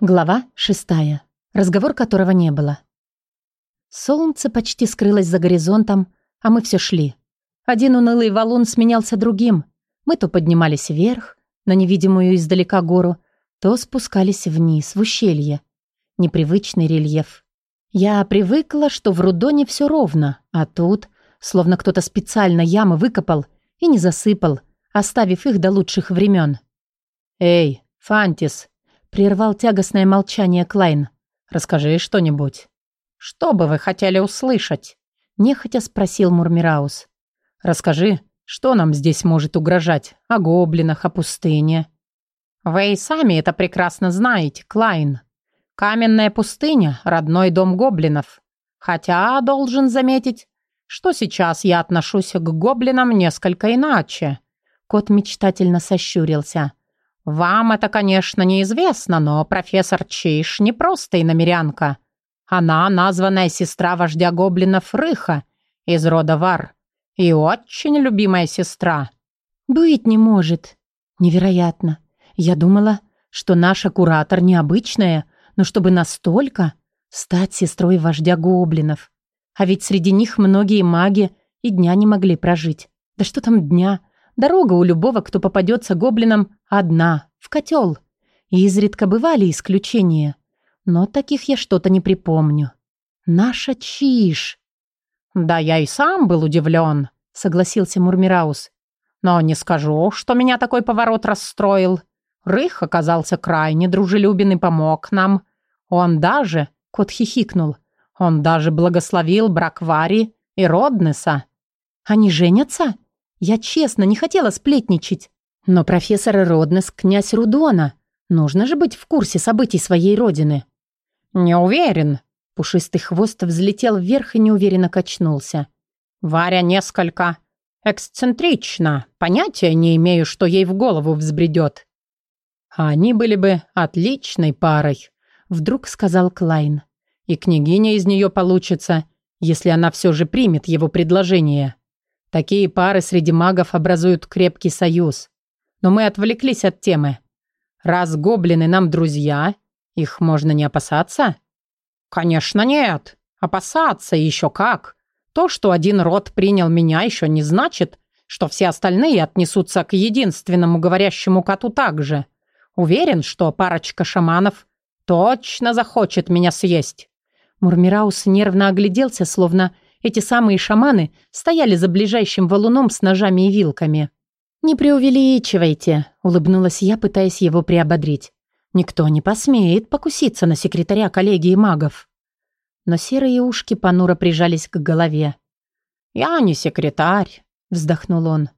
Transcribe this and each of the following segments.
Глава шестая, разговор которого не было. Солнце почти скрылось за горизонтом, а мы все шли. Один унылый валун сменялся другим. Мы то поднимались вверх, на невидимую издалека гору, то спускались вниз, в ущелье. Непривычный рельеф. Я привыкла, что в Рудоне все ровно, а тут, словно кто-то специально ямы выкопал и не засыпал, оставив их до лучших времен. «Эй, Фантис!» Прервал тягостное молчание Клайн. «Расскажи что-нибудь». «Что бы вы хотели услышать?» Нехотя спросил Мурмираус. «Расскажи, что нам здесь может угрожать? О гоблинах, о пустыне?» «Вы и сами это прекрасно знаете, Клайн. Каменная пустыня — родной дом гоблинов. Хотя, должен заметить, что сейчас я отношусь к гоблинам несколько иначе». Кот мечтательно сощурился. «Вам это, конечно, неизвестно, но профессор Чиш не просто иномерянка. Она названная сестра вождя гоблинов Рыха из рода Вар. И очень любимая сестра». «Быть не может. Невероятно. Я думала, что наша куратор необычная, но чтобы настолько стать сестрой вождя гоблинов. А ведь среди них многие маги и дня не могли прожить. Да что там дня? Дорога у любого, кто попадется гоблинам, одна, в котел. И изредка бывали исключения. Но таких я что-то не припомню. Наша чиш. «Да я и сам был удивлен», — согласился Мурмираус. «Но не скажу, что меня такой поворот расстроил. Рых оказался крайне дружелюбен и помог нам. Он даже...» — кот хихикнул. «Он даже благословил брак Вари и Роднеса». «Они женятся?» Я честно не хотела сплетничать. Но профессор Роднес – князь Рудона. Нужно же быть в курсе событий своей родины. «Не уверен». Пушистый хвост взлетел вверх и неуверенно качнулся. «Варя несколько эксцентрична. Понятия не имею, что ей в голову взбредет». «Они были бы отличной парой», — вдруг сказал Клайн. «И княгиня из нее получится, если она все же примет его предложение». Такие пары среди магов образуют крепкий союз. Но мы отвлеклись от темы. Раз гоблины нам друзья, их можно не опасаться? Конечно, нет. Опасаться еще как. То, что один род принял меня, еще не значит, что все остальные отнесутся к единственному говорящему коту так же. Уверен, что парочка шаманов точно захочет меня съесть. Мурмираус нервно огляделся, словно эти самые шаманы стояли за ближайшим валуном с ножами и вилками. «Не преувеличивайте», — улыбнулась я, пытаясь его приободрить. «Никто не посмеет покуситься на секретаря коллегии магов». Но серые ушки понуро прижались к голове. «Я не секретарь», — вздохнул он.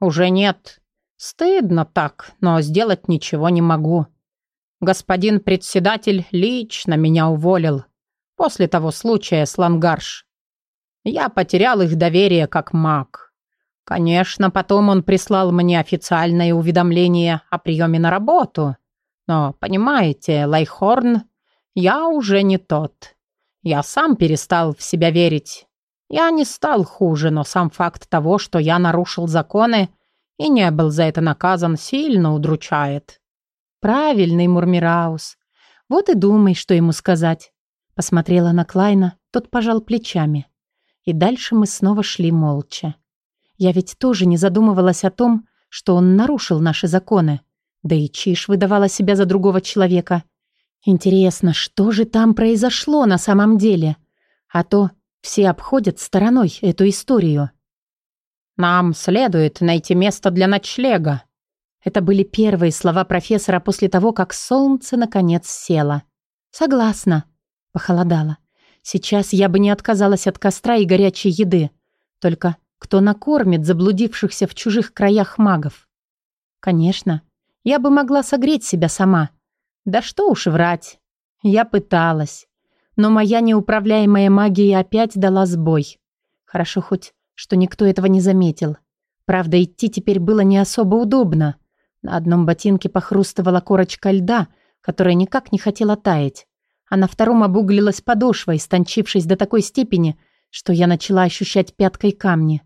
«Уже нет. Стыдно так, но сделать ничего не могу. Господин председатель лично меня уволил после того случая с Лангарш. Я потерял их доверие как маг. Конечно, потом он прислал мне официальное уведомление о приеме на работу. Но, понимаете, Лайхорн, я уже не тот. Я сам перестал в себя верить. Я не стал хуже, но сам факт того, что я нарушил законы и не был за это наказан, сильно удручает. Правильный Мурмираус. Вот и думай, что ему сказать. Посмотрела на Клайна, тот пожал плечами. И дальше мы снова шли молча. Я ведь тоже не задумывалась о том, что он нарушил наши законы. Да и Чиш выдавала себя за другого человека. Интересно, что же там произошло на самом деле? А то все обходят стороной эту историю. «Нам следует найти место для ночлега». Это были первые слова профессора после того, как солнце наконец село. «Согласна». Похолодало. Сейчас я бы не отказалась от костра и горячей еды. Только кто накормит заблудившихся в чужих краях магов? Конечно, я бы могла согреть себя сама. Да что уж врать. Я пыталась. Но моя неуправляемая магия опять дала сбой. Хорошо хоть, что никто этого не заметил. Правда, идти теперь было не особо удобно. На одном ботинке похрустывала корочка льда, которая никак не хотела таять а на втором обуглилась подошва, истончившись до такой степени, что я начала ощущать пяткой камни.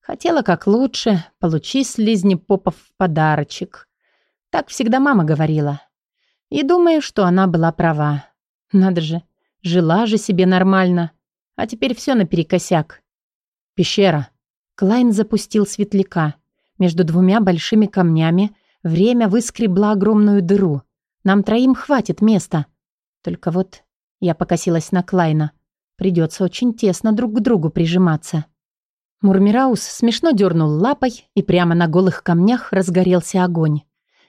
Хотела как лучше, получи слизни попов в подарочек. Так всегда мама говорила. И думаю, что она была права. Надо же, жила же себе нормально. А теперь все наперекосяк. Пещера. Клайн запустил светляка. Между двумя большими камнями время выскребло огромную дыру. Нам троим хватит места. Только вот я покосилась на Клайна. Придется очень тесно друг к другу прижиматься. Мурмираус смешно дернул лапой, и прямо на голых камнях разгорелся огонь.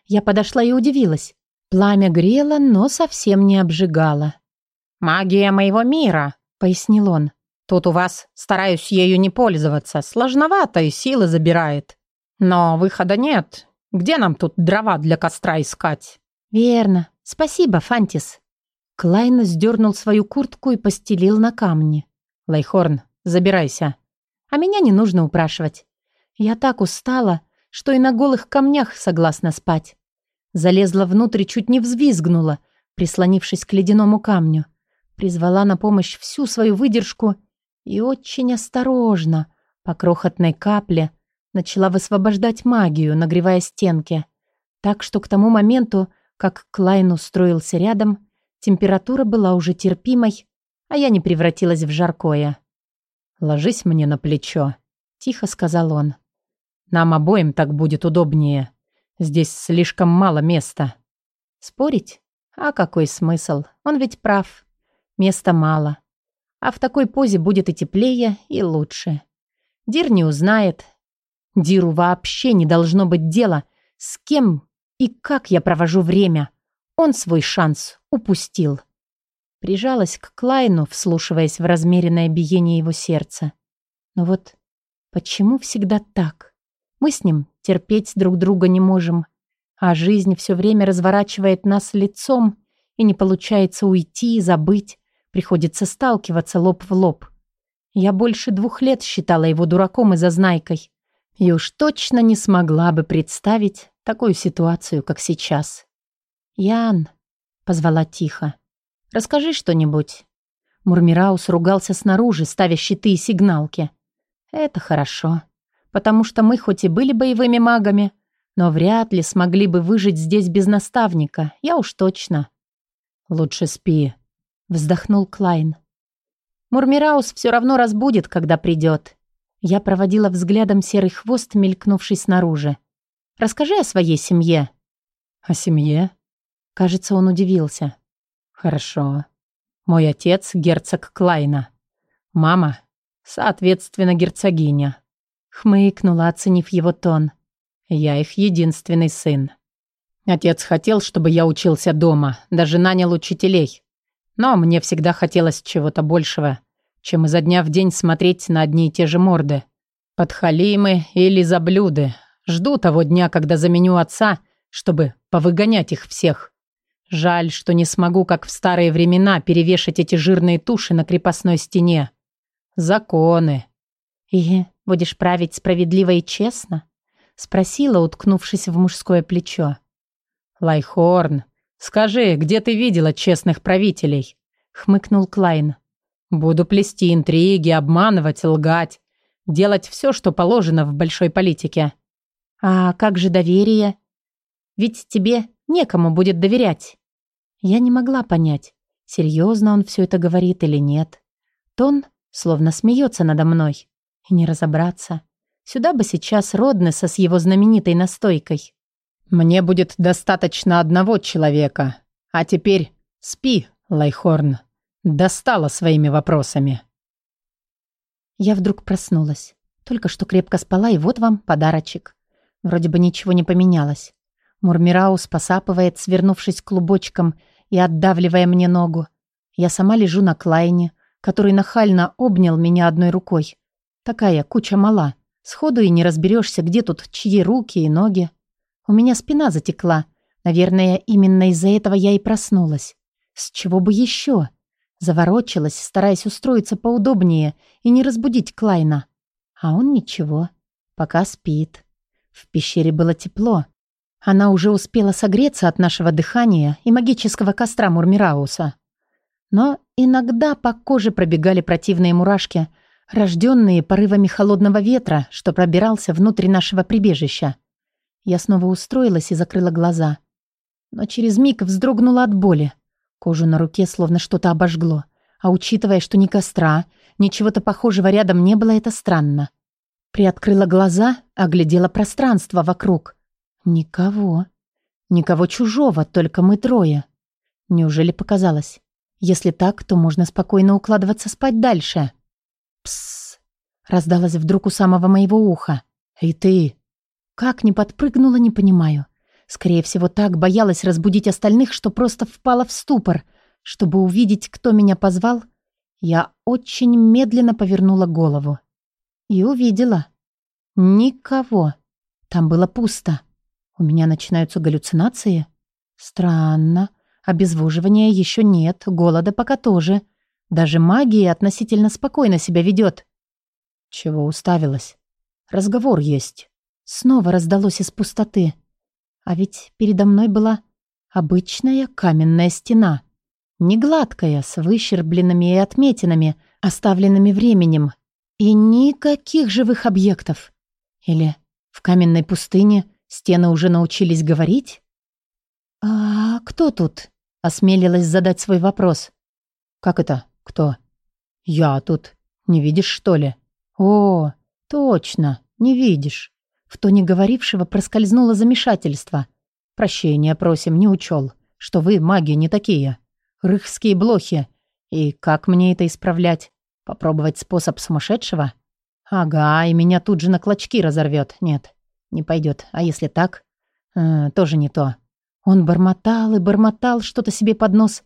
Я подошла и удивилась. Пламя грело, но совсем не обжигало. «Магия моего мира», — пояснил он. «Тут у вас стараюсь ею не пользоваться. Сложновато и силы забирает. Но выхода нет. Где нам тут дрова для костра искать?» «Верно. Спасибо, Фантис». Клайн сдернул свою куртку и постелил на камни. «Лайхорн, забирайся». А меня не нужно упрашивать. Я так устала, что и на голых камнях согласна спать. Залезла внутрь и чуть не взвизгнула, прислонившись к ледяному камню. Призвала на помощь всю свою выдержку и очень осторожно, по крохотной капле, начала высвобождать магию, нагревая стенки. Так что к тому моменту, как Клайн устроился рядом, температура была уже терпимой, а я не превратилась в жаркое. «Ложись мне на плечо», — тихо сказал он. «Нам обоим так будет удобнее». Здесь слишком мало места. Спорить? А какой смысл? Он ведь прав. Места мало. А в такой позе будет и теплее, и лучше. Дир не узнает. Диру вообще не должно быть дела, с кем и как я провожу время. Он свой шанс упустил. Прижалась к Клайну, вслушиваясь в размеренное биение его сердца. Но вот почему всегда так? Мы с ним терпеть друг друга не можем, а жизнь все время разворачивает нас лицом, и не получается уйти и забыть, приходится сталкиваться лоб в лоб. Я больше двух лет считала его дураком и зазнайкой, и уж точно не смогла бы представить такую ситуацию, как сейчас. «Ян», — позвала тихо, — «расскажи что-нибудь». Мурмираус ругался снаружи, ставя щиты и сигналки. «Это хорошо потому что мы хоть и были боевыми магами, но вряд ли смогли бы выжить здесь без наставника, я уж точно. «Лучше спи», — вздохнул Клайн. «Мурмираус все равно разбудит, когда придет». Я проводила взглядом серый хвост, мелькнувший снаружи. «Расскажи о своей семье». «О семье?» Кажется, он удивился. «Хорошо. Мой отец — герцог Клайна. Мама, соответственно, герцогиня. Хмыкнула, оценив его тон. «Я их единственный сын. Отец хотел, чтобы я учился дома, даже нанял учителей. Но мне всегда хотелось чего-то большего, чем изо дня в день смотреть на одни и те же морды. Подхалимы или заблюды. Жду того дня, когда заменю отца, чтобы повыгонять их всех. Жаль, что не смогу, как в старые времена, перевешать эти жирные туши на крепостной стене. Законы. И Будешь править справедливо и честно?» — спросила, уткнувшись в мужское плечо. «Лайхорн, скажи, где ты видела честных правителей?» — хмыкнул Клайн. «Буду плести интриги, обманывать, лгать, делать все, что положено в большой политике». «А как же доверие? Ведь тебе некому будет доверять». Я не могла понять, серьезно он все это говорит или нет. Тон словно смеется надо мной. И не разобраться. Сюда бы сейчас Роднеса с его знаменитой настойкой. «Мне будет достаточно одного человека. А теперь спи, Лайхорн. Достала своими вопросами». Я вдруг проснулась. Только что крепко спала, и вот вам подарочек. Вроде бы ничего не поменялось. Мурмираус посапывает, свернувшись клубочком и отдавливая мне ногу. Я сама лежу на Клайне, который нахально обнял меня одной рукой, Такая куча мала. Сходу и не разберешься, где тут чьи руки и ноги. У меня спина затекла. Наверное, именно из-за этого я и проснулась. С чего бы еще? Заворочилась, стараясь устроиться поудобнее и не разбудить Клайна. А он ничего, пока спит. В пещере было тепло. Она уже успела согреться от нашего дыхания и магического костра Мурмирауса. Но иногда по коже пробегали противные мурашки — рожденные порывами холодного ветра, что пробирался внутрь нашего прибежища. Я снова устроилась и закрыла глаза. но через миг вздрогнула от боли. Кожу на руке словно что-то обожгло. А учитывая, что ни костра, ни чего-то похожего рядом не было, это странно. Приоткрыла глаза, оглядела пространство вокруг. Никого. Никого чужого, только мы трое. Неужели показалось? Если так, то можно спокойно укладываться спать дальше. Псс. Раздалось вдруг у самого моего уха. «Эй ты!» Как не подпрыгнула, не понимаю. Скорее всего, так боялась разбудить остальных, что просто впала в ступор. Чтобы увидеть, кто меня позвал, я очень медленно повернула голову. И увидела. Никого. Там было пусто. У меня начинаются галлюцинации. Странно. Обезвоживания еще нет, голода пока тоже. Даже магия относительно спокойно себя ведет. Чего уставилась? Разговор есть. Снова раздалось из пустоты. А ведь передо мной была обычная каменная стена. Не гладкая, с выщербленными и отметинами, оставленными временем. И никаких живых объектов. Или в каменной пустыне стены уже научились говорить? «А кто тут?» — осмелилась задать свой вопрос. «Как это? Кто?» «Я тут. Не видишь, что ли?» «О, точно, не видишь». В тоне говорившего проскользнуло замешательство. «Прощения просим, не учел, что вы, маги, не такие. Рыхские блохи. И как мне это исправлять? Попробовать способ сумасшедшего? Ага, и меня тут же на клочки разорвет. Нет, не пойдет. А если так? Э, тоже не то. Он бормотал и бормотал что-то себе под нос,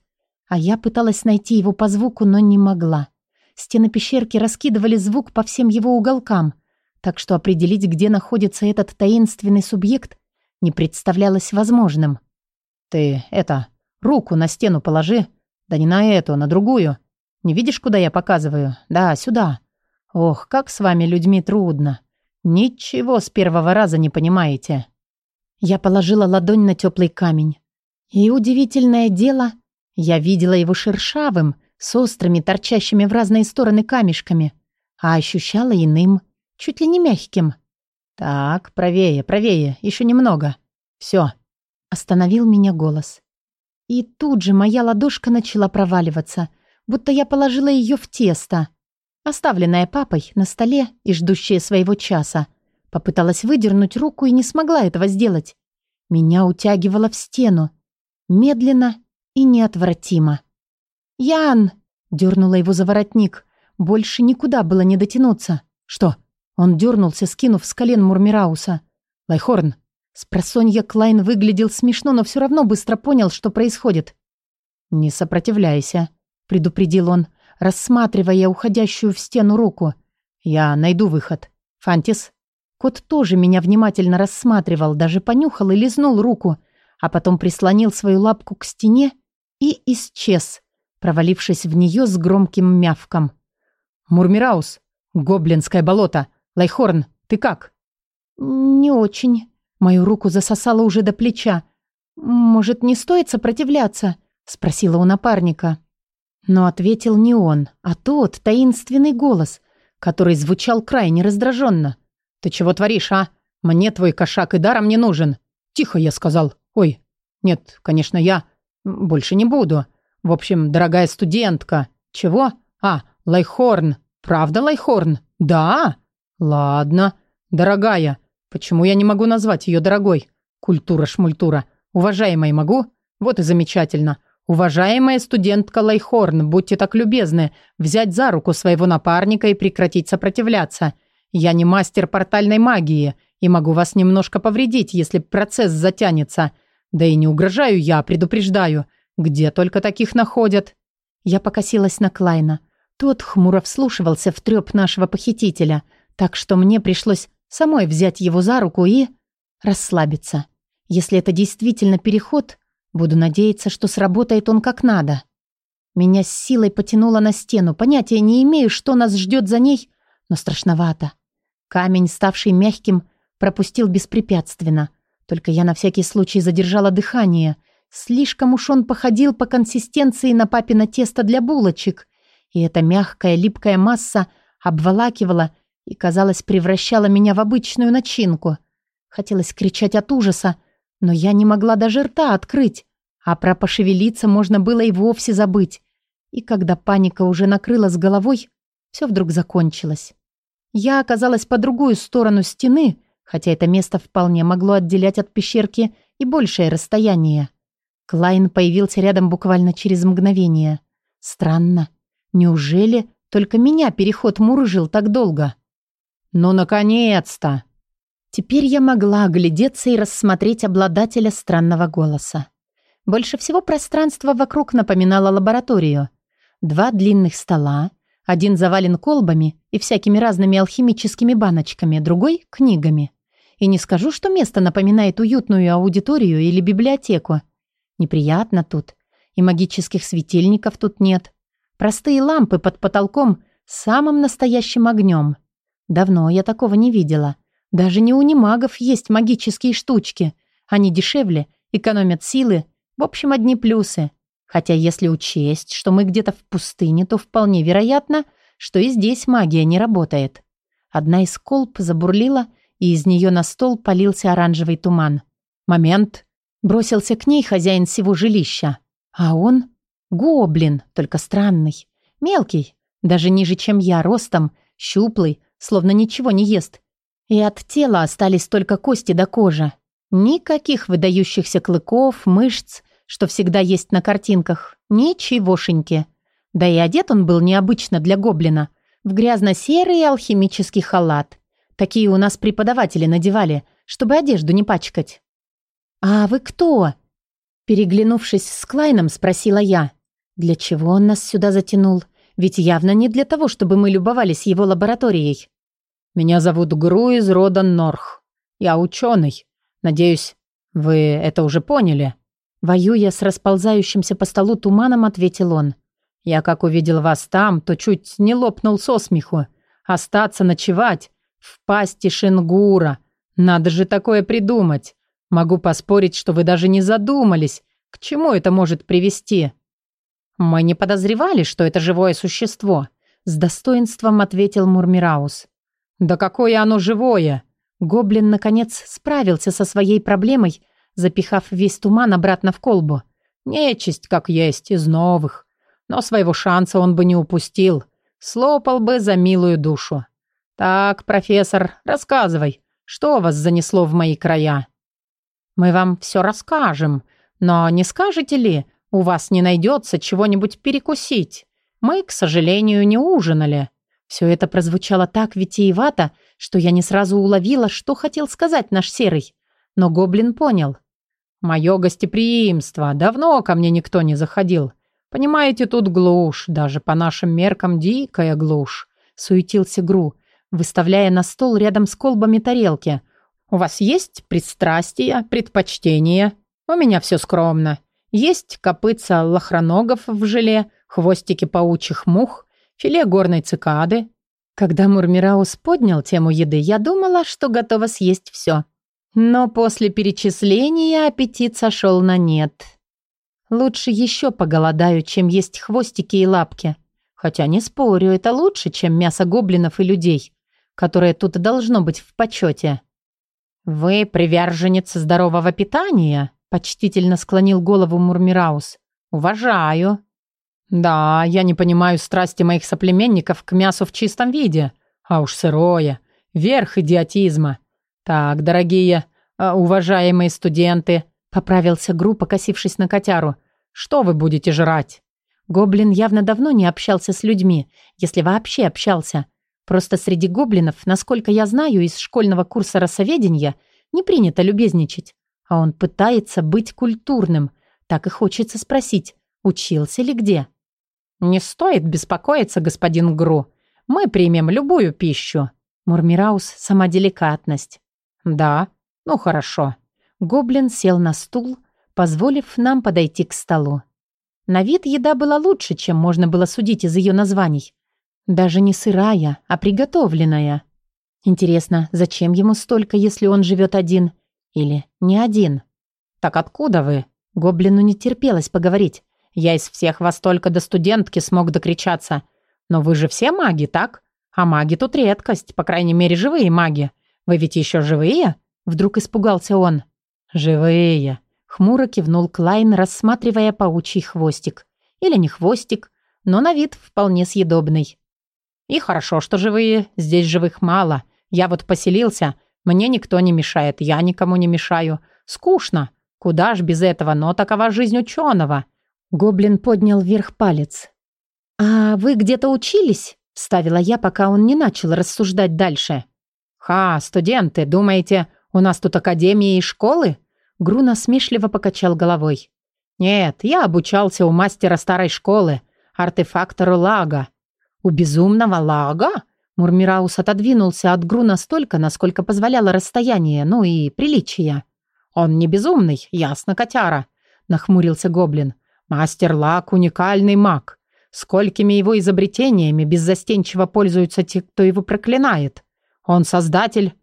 а я пыталась найти его по звуку, но не могла. Стены пещерки раскидывали звук по всем его уголкам, так что определить, где находится этот таинственный субъект, не представлялось возможным. «Ты, это, руку на стену положи. Да не на эту, на другую. Не видишь, куда я показываю? Да, сюда. Ох, как с вами людьми трудно. Ничего с первого раза не понимаете». Я положила ладонь на теплый камень. И удивительное дело, я видела его шершавым, с острыми, торчащими в разные стороны камешками, а ощущала иным, чуть ли не мягким. «Так, правее, правее, еще немного. Все. Остановил меня голос. И тут же моя ладошка начала проваливаться, будто я положила ее в тесто. Оставленная папой на столе и ждущая своего часа. Попыталась выдернуть руку и не смогла этого сделать. Меня утягивало в стену. Медленно и неотвратимо. «Ян!» — дернула его за воротник. Больше никуда было не дотянуться. «Что?» Он дернулся, скинув с колен Мурмирауса. «Лайхорн!» Спросонья Клайн выглядел смешно, но все равно быстро понял, что происходит. «Не сопротивляйся», — предупредил он, рассматривая уходящую в стену руку. «Я найду выход. Фантис?» Кот тоже меня внимательно рассматривал, даже понюхал и лизнул руку, а потом прислонил свою лапку к стене и исчез, провалившись в нее с громким мявком. «Мурмираус! Гоблинское болото! Лайхорн, ты как?» «Не очень». Мою руку засосало уже до плеча. «Может, не стоит сопротивляться?» — спросила у напарника. Но ответил не он, а тот таинственный голос, который звучал крайне раздраженно. «Ты чего творишь, а? Мне твой кошак и даром не нужен!» «Тихо, я сказал. Ой, нет, конечно, я больше не буду. В общем, дорогая студентка. Чего? А, Лайхорн. Правда, Лайхорн? Да? Ладно. Дорогая. Почему я не могу назвать ее дорогой? Культура-шмультура. Уважаемой могу? Вот и замечательно. Уважаемая студентка Лайхорн, будьте так любезны, взять за руку своего напарника и прекратить сопротивляться. Я не мастер портальной магии и могу вас немножко повредить, если процесс затянется. Да и не угрожаю я, предупреждаю. Где только таких находят?» Я покосилась на Клайна. Тот хмуро вслушивался в трёп нашего похитителя, так что мне пришлось самой взять его за руку и... расслабиться. Если это действительно переход, буду надеяться, что сработает он как надо. Меня с силой потянуло на стену. Понятия не имею, что нас ждет за ней, но страшновато. Камень, ставший мягким, пропустил беспрепятственно. Только я на всякий случай задержала дыхание — Слишком уж он походил по консистенции на папино тесто для булочек, и эта мягкая липкая масса обволакивала и, казалось, превращала меня в обычную начинку. Хотелось кричать от ужаса, Но я не могла даже рта открыть, а про пошевелиться можно было и вовсе забыть. И когда паника уже накрыла с головой, все вдруг закончилось. Я оказалась по другую сторону стены, хотя это место вполне могло отделять от пещерки и большее расстояние. Клайн появился рядом буквально через мгновение. Странно. Неужели только меня переход мурыжил так долго? «Ну, наконец-то!» Теперь я могла оглядеться и рассмотреть обладателя странного голоса. Больше всего пространство вокруг напоминало лабораторию. Два длинных стола, один завален колбами и всякими разными алхимическими баночками, другой — книгами. И не скажу, что место напоминает уютную аудиторию или библиотеку. Неприятно тут. И магических светильников тут нет. Простые лампы под потолком с самым настоящим огнем. Давно я такого не видела. Даже не у немагов есть магические штучки. Они дешевле, экономят силы. В общем, одни плюсы. Хотя если учесть, что мы где-то в пустыне, то вполне вероятно, что и здесь магия не работает. Одна из колб забурлила, и из нее на стол полился оранжевый туман. Момент. Бросился к ней хозяин всего жилища. А он — гоблин, только странный. Мелкий, даже ниже, чем я, ростом, щуплый, словно ничего не ест. И от тела остались только кости до кожи. Никаких выдающихся клыков, мышц, что всегда есть на картинках. Ничегошеньки. Да и одет он был необычно для гоблина. В грязно-серый алхимический халат. Такие у нас преподаватели надевали, чтобы одежду не пачкать. «А вы кто?» Переглянувшись с Клайном, спросила я. «Для чего он нас сюда затянул? Ведь явно не для того, чтобы мы любовались его лабораторией». «Меня зовут Гру из рода Норх. Я ученый. Надеюсь, вы это уже поняли?» Воюя с расползающимся по столу туманом, ответил он. «Я как увидел вас там, то чуть не лопнул со смеху. Остаться ночевать в пасти Шенгура. Надо же такое придумать. Могу поспорить, что вы даже не задумались, к чему это может привести». «Мы не подозревали, что это живое существо», — с достоинством ответил Мурмираус. «Да какое оно живое!» Гоблин, наконец, справился со своей проблемой запихав весь туман обратно в колбу. Нечисть, как есть, из новых. Но своего шанса он бы не упустил. Слопал бы за милую душу. Так, профессор, рассказывай, что вас занесло в мои края? Мы вам все расскажем, но не скажете ли, у вас не найдется чего-нибудь перекусить? Мы, к сожалению, не ужинали. Все это прозвучало так витиевато, что я не сразу уловила, что хотел сказать наш серый. Но гоблин понял. Мое гостеприимство. Давно ко мне никто не заходил. Понимаете, тут глушь, даже по нашим меркам дикая глушь. Суетился Гру, выставляя на стол рядом с колбами тарелки. У вас есть пристрастия, предпочтения? У меня все скромно. Есть копытца лохроногов в желе, хвостики паучьих мух, филе горной цикады. Когда Мурмираус поднял тему еды, я думала, что готова съесть все. Но после перечисления аппетит сошел на нет. Лучше еще поголодаю, чем есть хвостики и лапки. Хотя не спорю, это лучше, чем мясо гоблинов и людей, которое тут должно быть в почете. «Вы приверженец здорового питания?» – почтительно склонил голову Мурмираус. «Уважаю». «Да, я не понимаю страсти моих соплеменников к мясу в чистом виде. А уж сырое. Верх идиотизма. «Так, дорогие, а, уважаемые студенты», — поправился Гру, покосившись на котяру, «что вы будете жрать?» Гоблин явно давно не общался с людьми, если вообще общался. Просто среди гоблинов, насколько я знаю из школьного курса расоведения, не принято любезничать. А он пытается быть культурным. Так и хочется спросить, учился ли где? «Не стоит беспокоиться, господин Гру. Мы примем любую пищу». Мурмираус – сама деликатность. «Да, ну хорошо». Гоблин сел на стул, позволив нам подойти к столу. На вид еда была лучше, чем можно было судить из ее названий. Даже не сырая, а приготовленная. Интересно, зачем ему столько, если он живет один? Или не один? «Так откуда вы?» Гоблину не терпелось поговорить. «Я из всех вас только до студентки смог докричаться. Но вы же все маги, так? А маги тут редкость, по крайней мере, живые маги. Вы ведь еще живые?» Вдруг испугался он. «Живые!» — хмуро кивнул Клайн, рассматривая паучий хвостик. Или не хвостик, но на вид вполне съедобный. «И хорошо, что живые. Здесь живых мало. Я вот поселился. Мне никто не мешает, я никому не мешаю. Скучно. Куда ж без этого, но такова жизнь ученого». Гоблин поднял вверх палец. «А вы где-то учились?» — вставила я, пока он не начал рассуждать дальше. «Ха, студенты, думаете, у нас тут академии и школы?» Гру насмешливо покачал головой. «Нет, я обучался у мастера старой школы, артефактору Лага». «У безумного Лага?» Мурмираус отодвинулся от Гру настолько, насколько позволяло расстояние, ну и приличие. «Он не безумный, ясно, котяра», — нахмурился гоблин. «Мастер Лаг — уникальный маг. Сколькими его изобретениями беззастенчиво пользуются те, кто его проклинает. Он создатель...»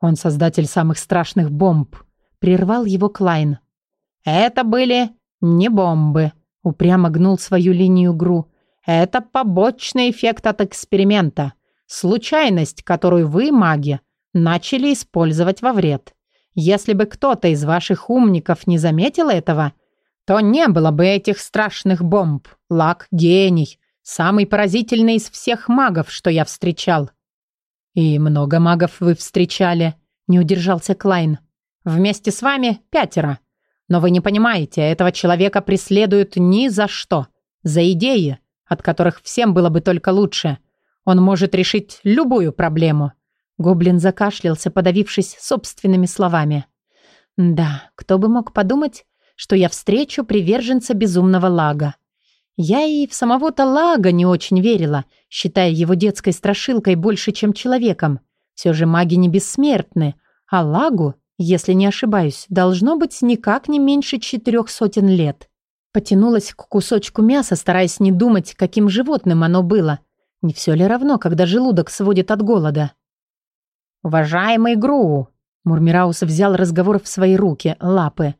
«Он создатель самых страшных бомб», — прервал его Клайн. «Это были не бомбы», — упрямо гнул свою линию Гру. «Это побочный эффект от эксперимента. Случайность, которую вы, маги, начали использовать во вред. Если бы кто-то из ваших умников не заметил этого, то не было бы этих страшных бомб. Лак – гений, самый поразительный из всех магов, что я встречал». «И много магов вы встречали?» – не удержался Клайн. «Вместе с вами пятеро. Но вы не понимаете, этого человека преследуют ни за что. За идеи, от которых всем было бы только лучше. Он может решить любую проблему». Гоблин закашлялся, подавившись собственными словами. «Да, кто бы мог подумать, что я встречу приверженца безумного лага. Я и в самого-то лага не очень верила, считая его детской страшилкой больше, чем человеком. Все же маги не бессмертны, а лагу если не ошибаюсь, должно быть никак не меньше четырех сотен лет. Потянулась к кусочку мяса, стараясь не думать, каким животным оно было. Не все ли равно, когда желудок сводит от голода? «Уважаемый Гру!» Мурмираус взял разговор в свои руки, лапы.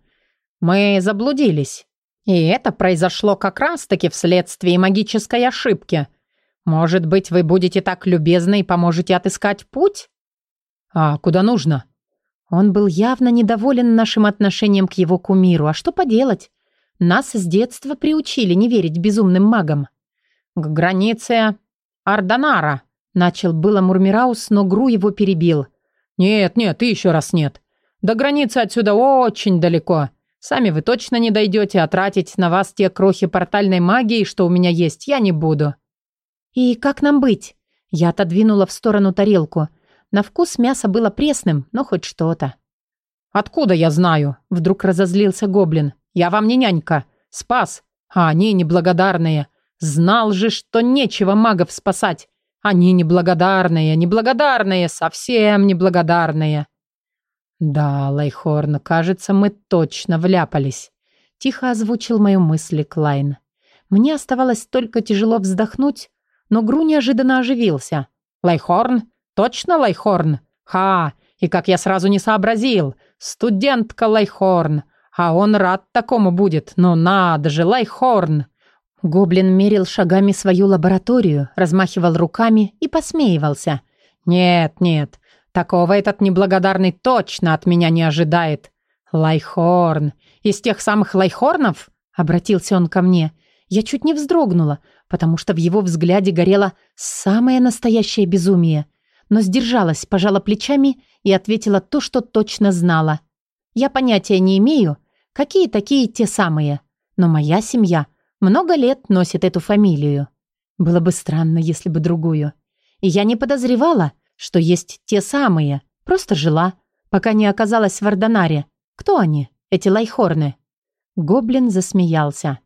«Мы заблудились. И это произошло как раз-таки вследствие магической ошибки. Может быть, вы будете так любезны и поможете отыскать путь?» «А куда нужно?» Он был явно недоволен нашим отношением к его кумиру. А что поделать? Нас с детства приучили не верить безумным магам. «К границе Ардонара», — начал было Мурмираус, но Гру его перебил. «Нет, нет, и еще раз нет. До границы отсюда очень далеко. Сами вы точно не дойдете, а тратить на вас те крохи портальной магии, что у меня есть, я не буду». «И как нам быть?» Я отодвинула в сторону тарелку — на вкус мясо было пресным, но хоть что-то. «Откуда я знаю?» – вдруг разозлился гоблин. «Я вам не нянька. Спас. А они неблагодарные. Знал же, что нечего магов спасать. Они неблагодарные, неблагодарные, совсем неблагодарные». «Да, Лайхорн, кажется, мы точно вляпались», – тихо озвучил мою мысли Клайн. Мне оставалось только тяжело вздохнуть, но Гру неожиданно оживился. «Лайхорн, Точно Лайхорн? Ха! И как я сразу не сообразил. Студентка Лайхорн. А он рад такому будет. Ну надо же, Лайхорн!» Гоблин мерил шагами свою лабораторию, размахивал руками и посмеивался. «Нет, нет, такого этот неблагодарный точно от меня не ожидает. Лайхорн. Из тех самых Лайхорнов?» Обратился он ко мне. Я чуть не вздрогнула, потому что в его взгляде горело самое настоящее безумие — но сдержалась, пожала плечами и ответила то, что точно знала. Я понятия не имею, какие такие те самые, но моя семья много лет носит эту фамилию. Было бы странно, если бы другую. И я не подозревала, что есть те самые, просто жила, пока не оказалась в Ордонаре. Кто они, эти лайхорны? Гоблин засмеялся.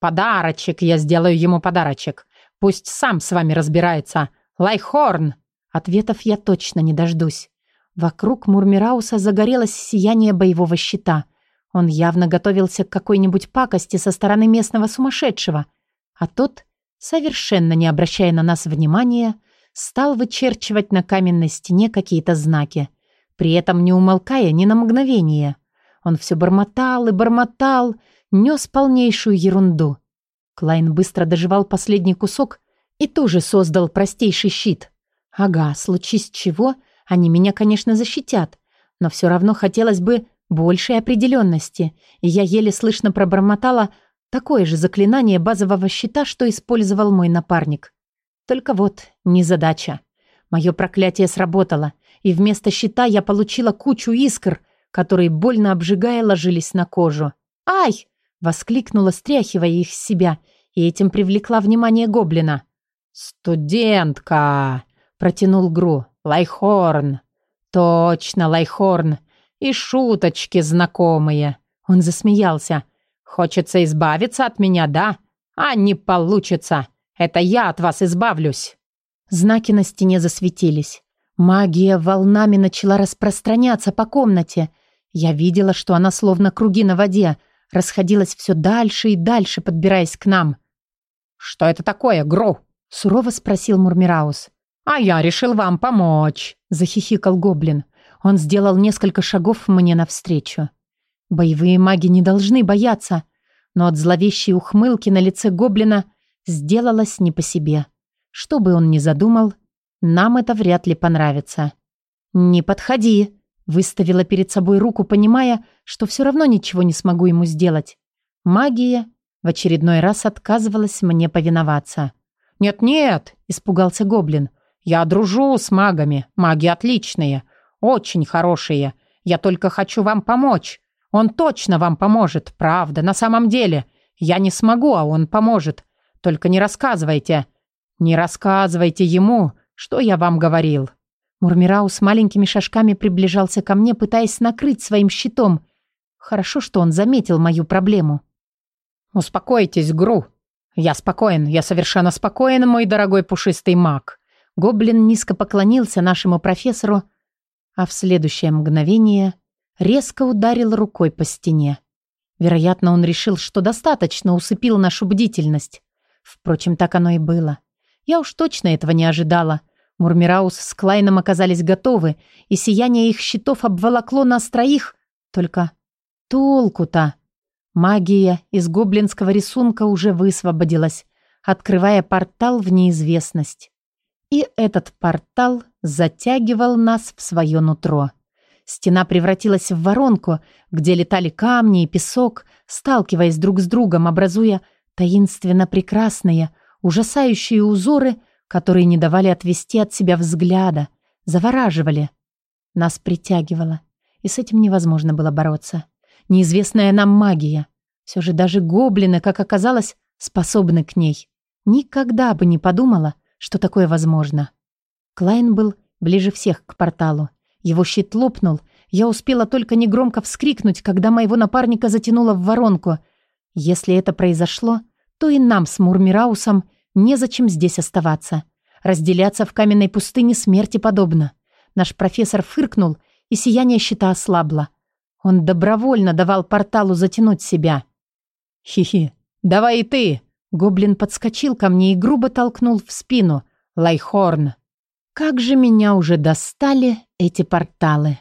«Подарочек, я сделаю ему подарочек. Пусть сам с вами разбирается. Лайхорн!» Ответов я точно не дождусь. Вокруг Мурмирауса загорелось сияние боевого щита. Он явно готовился к какой-нибудь пакости со стороны местного сумасшедшего. А тот, совершенно не обращая на нас внимания, стал вычерчивать на каменной стене какие-то знаки, при этом не умолкая ни на мгновение. Он все бормотал и бормотал, нес полнейшую ерунду. Клайн быстро доживал последний кусок и тоже создал простейший щит. Ага, случись чего, они меня, конечно, защитят, но все равно хотелось бы большей определенности, и я еле слышно пробормотала такое же заклинание базового щита, что использовал мой напарник. Только вот, незадача. Мое проклятие сработало, и вместо щита я получила кучу искр, которые, больно обжигая, ложились на кожу. «Ай!» — воскликнула, стряхивая их с себя, и этим привлекла внимание гоблина. «Студентка!» — протянул Гру. «Лайхорн!» «Точно, Лайхорн! И шуточки знакомые!» Он засмеялся. «Хочется избавиться от меня, да? А не получится! Это я от вас избавлюсь!» Знаки на стене засветились. Магия волнами начала распространяться по комнате. Я видела, что она словно круги на воде, расходилась все дальше и дальше, подбираясь к нам. «Что это такое, Гру?» — сурово спросил Мурмираус. «А я решил вам помочь», — захихикал гоблин. Он сделал несколько шагов мне навстречу. Боевые маги не должны бояться, но от зловещей ухмылки на лице гоблина сделалось не по себе. Что бы он ни задумал, нам это вряд ли понравится. «Не подходи!» — выставила перед собой руку, понимая, что все равно ничего не смогу ему сделать. Магия в очередной раз отказывалась мне повиноваться. «Нет-нет!» — испугался гоблин. «Я дружу с магами. Маги отличные. Очень хорошие. Я только хочу вам помочь. Он точно вам поможет, правда, на самом деле. Я не смогу, а он поможет. Только не рассказывайте. «Не рассказывайте ему, что я вам говорил». Мурмирау с маленькими шажками приближался ко мне, пытаясь накрыть своим щитом. Хорошо, что он заметил мою проблему. «Успокойтесь, Гру. Я спокоен, я совершенно спокоен, мой дорогой пушистый маг». Гоблин низко поклонился нашему профессору, а в следующее мгновение резко ударил рукой по стене. Вероятно, он решил, что достаточно усыпил нашу бдительность. Впрочем, так оно и было. Я уж точно этого не ожидала. Мурмираус с Клайном оказались готовы, и сияние их щитов обволокло нас троих. Только толку-то? Магия из гоблинского рисунка уже высвободилась, открывая портал в неизвестность. И этот портал затягивал нас в свое нутро. Стена превратилась в воронку, где летали камни и песок, сталкиваясь друг с другом, образуя таинственно прекрасные, ужасающие узоры, которые не давали отвести от себя взгляда, завораживали. Нас притягивало, и с этим невозможно было бороться. Неизвестная нам магия. Все же даже гоблины, как оказалось, способны к ней. Никогда бы не подумала, что такое возможно. Клайн был ближе всех к порталу. Его щит лопнул. Я успела только негромко вскрикнуть, когда моего напарника затянуло в воронку. Если это произошло, то и нам с Мурмираусом незачем здесь оставаться. Разделяться в каменной пустыне смерти подобно. Наш профессор фыркнул, и сияние щита ослабло. Он добровольно давал порталу затянуть себя. «Хи-хи, давай и ты!» Гоблин подскочил ко мне и грубо толкнул в спину. «Лайхорн!» Как же меня уже достали эти порталы!